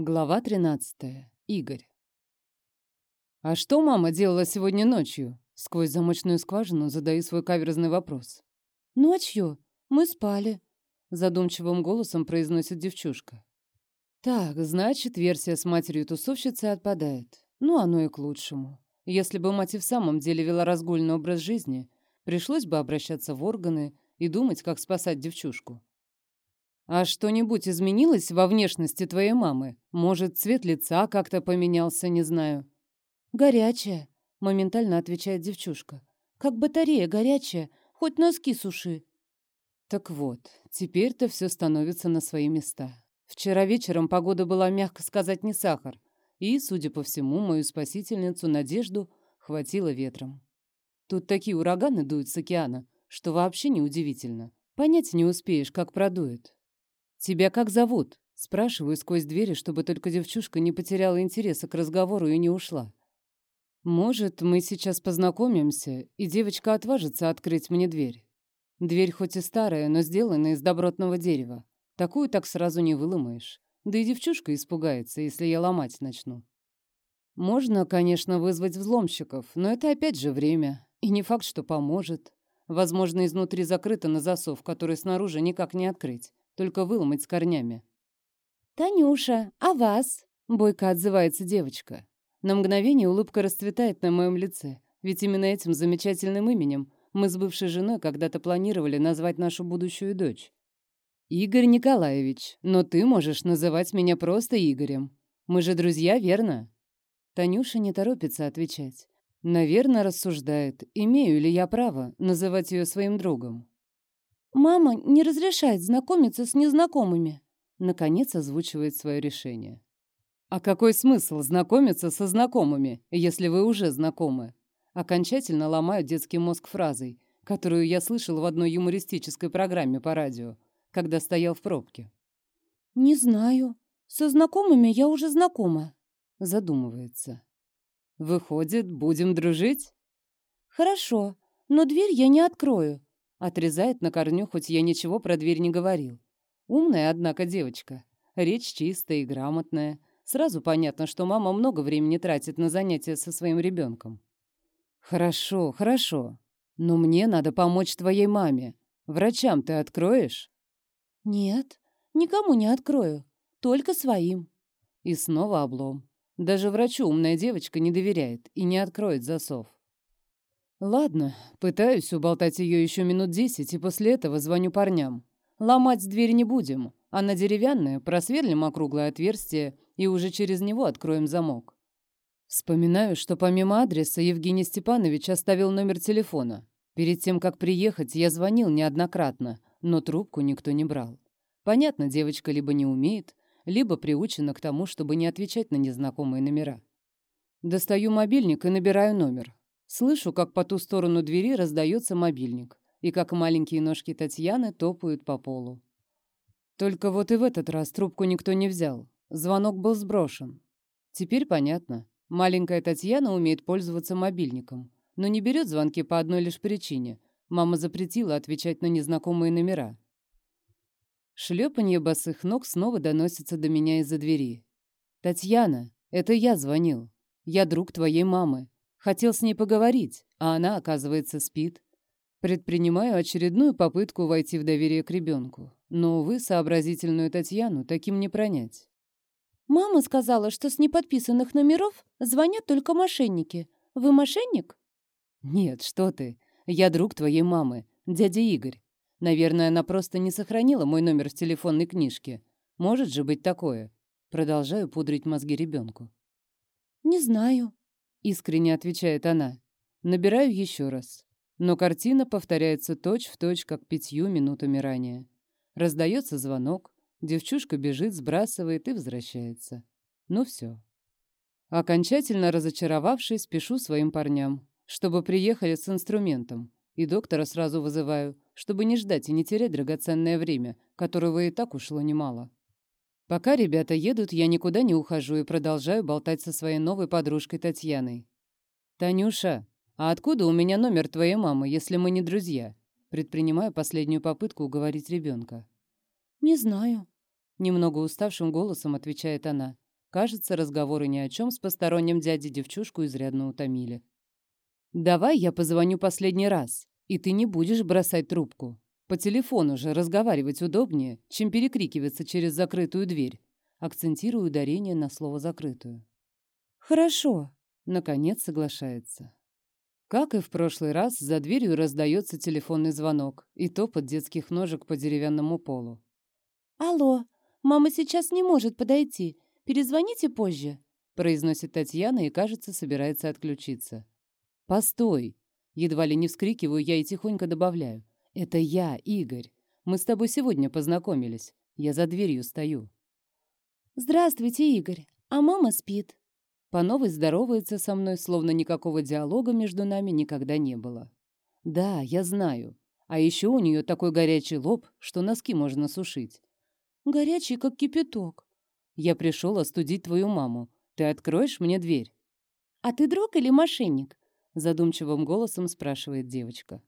Глава 13. Игорь. «А что мама делала сегодня ночью?» Сквозь замочную скважину задаю свой каверзный вопрос. «Ночью мы спали», — задумчивым голосом произносит девчушка. «Так, значит, версия с матерью тусовщицы отпадает. Ну, оно и к лучшему. Если бы мать и в самом деле вела разгульный образ жизни, пришлось бы обращаться в органы и думать, как спасать девчушку. «А что-нибудь изменилось во внешности твоей мамы? Может, цвет лица как-то поменялся, не знаю?» «Горячая», — моментально отвечает девчушка. «Как батарея горячая, хоть носки суши». Так вот, теперь-то все становится на свои места. Вчера вечером погода была, мягко сказать, не сахар, и, судя по всему, мою спасительницу Надежду хватило ветром. Тут такие ураганы дуют с океана, что вообще неудивительно. Понять не успеешь, как продует. «Тебя как зовут?» Спрашиваю сквозь двери, чтобы только девчушка не потеряла интереса к разговору и не ушла. «Может, мы сейчас познакомимся, и девочка отважится открыть мне дверь. Дверь хоть и старая, но сделана из добротного дерева. Такую так сразу не выломаешь. Да и девчушка испугается, если я ломать начну. Можно, конечно, вызвать взломщиков, но это опять же время. И не факт, что поможет. Возможно, изнутри закрыто на засов, который снаружи никак не открыть только выломать с корнями. «Танюша, а вас?» — бойко отзывается девочка. На мгновение улыбка расцветает на моем лице, ведь именно этим замечательным именем мы с бывшей женой когда-то планировали назвать нашу будущую дочь. «Игорь Николаевич, но ты можешь называть меня просто Игорем. Мы же друзья, верно?» Танюша не торопится отвечать. Наверное, рассуждает, имею ли я право называть ее своим другом. «Мама не разрешает знакомиться с незнакомыми», наконец озвучивает свое решение. «А какой смысл знакомиться со знакомыми, если вы уже знакомы?» Окончательно ломаю детский мозг фразой, которую я слышал в одной юмористической программе по радио, когда стоял в пробке. «Не знаю. Со знакомыми я уже знакома», задумывается. «Выходит, будем дружить?» «Хорошо, но дверь я не открою. Отрезает на корню, хоть я ничего про дверь не говорил. Умная, однако, девочка. Речь чистая и грамотная. Сразу понятно, что мама много времени тратит на занятия со своим ребенком. Хорошо, хорошо. Но мне надо помочь твоей маме. Врачам ты откроешь? Нет, никому не открою. Только своим. И снова облом. Даже врачу умная девочка не доверяет и не откроет засов. Ладно, пытаюсь уболтать ее еще минут десять, и после этого звоню парням. Ломать дверь не будем. Она деревянная, просверлим округлое отверстие и уже через него откроем замок. Вспоминаю, что помимо адреса Евгений Степанович оставил номер телефона. Перед тем, как приехать, я звонил неоднократно, но трубку никто не брал. Понятно, девочка либо не умеет, либо приучена к тому, чтобы не отвечать на незнакомые номера. Достаю мобильник и набираю номер. Слышу, как по ту сторону двери раздается мобильник, и как маленькие ножки Татьяны топают по полу. Только вот и в этот раз трубку никто не взял. Звонок был сброшен. Теперь понятно. Маленькая Татьяна умеет пользоваться мобильником, но не берет звонки по одной лишь причине. Мама запретила отвечать на незнакомые номера. Шлепанье босых ног снова доносится до меня из-за двери. «Татьяна, это я звонил. Я друг твоей мамы. Хотел с ней поговорить, а она, оказывается, спит. Предпринимаю очередную попытку войти в доверие к ребенку. Но, увы, сообразительную Татьяну таким не пронять. «Мама сказала, что с неподписанных номеров звонят только мошенники. Вы мошенник?» «Нет, что ты. Я друг твоей мамы, дядя Игорь. Наверное, она просто не сохранила мой номер в телефонной книжке. Может же быть такое?» Продолжаю пудрить мозги ребенку. «Не знаю», Искренне отвечает она. Набираю еще раз. Но картина повторяется точь-в-точь, как пятью минутами ранее. Раздается звонок, девчушка бежит, сбрасывает и возвращается. Ну все. Окончательно разочаровавшись, пишу своим парням, чтобы приехали с инструментом, и доктора сразу вызываю, чтобы не ждать и не терять драгоценное время, которого и так ушло немало. Пока ребята едут, я никуда не ухожу и продолжаю болтать со своей новой подружкой Татьяной. «Танюша, а откуда у меня номер твоей мамы, если мы не друзья?» Предпринимаю последнюю попытку уговорить ребенка. «Не знаю», — немного уставшим голосом отвечает она. Кажется, разговоры ни о чем с посторонним дядей девчушку изрядно утомили. «Давай я позвоню последний раз, и ты не будешь бросать трубку. По телефону же разговаривать удобнее, чем перекрикиваться через закрытую дверь». Акцентирую ударение на слово «закрытую». «Хорошо», — наконец соглашается. Как и в прошлый раз, за дверью раздается телефонный звонок и топот детских ножек по деревянному полу. «Алло, мама сейчас не может подойти. Перезвоните позже», — произносит Татьяна и, кажется, собирается отключиться. «Постой!» Едва ли не вскрикиваю я и тихонько добавляю. «Это я, Игорь. Мы с тобой сегодня познакомились. Я за дверью стою». «Здравствуйте, Игорь. А мама спит». По новой здоровается со мной, словно никакого диалога между нами никогда не было. Да, я знаю. А еще у нее такой горячий лоб, что носки можно сушить. Горячий, как кипяток. Я пришел остудить твою маму. Ты откроешь мне дверь? А ты друг или мошенник? Задумчивым голосом спрашивает девочка.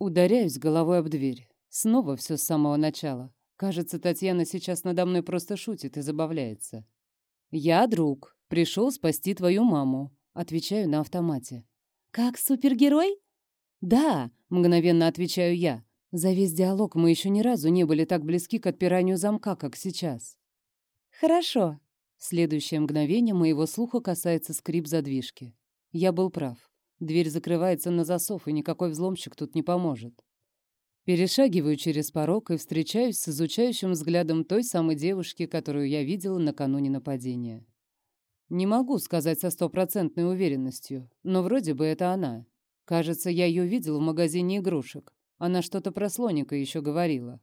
Ударяюсь головой об дверь. Снова все с самого начала. Кажется, Татьяна сейчас надо мной просто шутит и забавляется. Я друг, Пришел спасти твою маму. Отвечаю на автомате. Как супергерой? Да, мгновенно отвечаю я. За весь диалог мы еще ни разу не были так близки к отпиранию замка, как сейчас. Хорошо. В следующее мгновение моего слуха касается скрип задвижки. Я был прав. Дверь закрывается на засов, и никакой взломщик тут не поможет. Перешагиваю через порог и встречаюсь с изучающим взглядом той самой девушки, которую я видела накануне нападения. Не могу сказать со стопроцентной уверенностью, но вроде бы это она. Кажется, я ее видел в магазине игрушек. Она что-то про слоника еще говорила.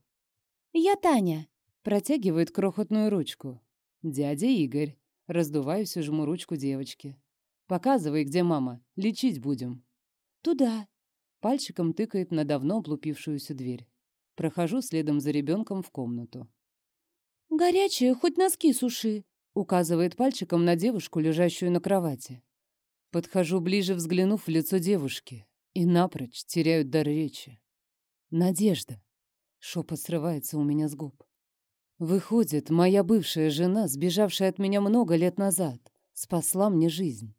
«Я Таня», — протягивает крохотную ручку. «Дядя Игорь». Раздуваюсь и жму ручку девочки. «Показывай, где мама. Лечить будем». «Туда». Пальчиком тыкает на давно облупившуюся дверь. Прохожу следом за ребенком в комнату. «Горячая, хоть носки суши», Указывает пальчиком на девушку, лежащую на кровати. Подхожу ближе, взглянув в лицо девушки, и напрочь теряют дар речи. «Надежда!» — шепот срывается у меня с губ. Выходит, моя бывшая жена, сбежавшая от меня много лет назад, спасла мне жизнь.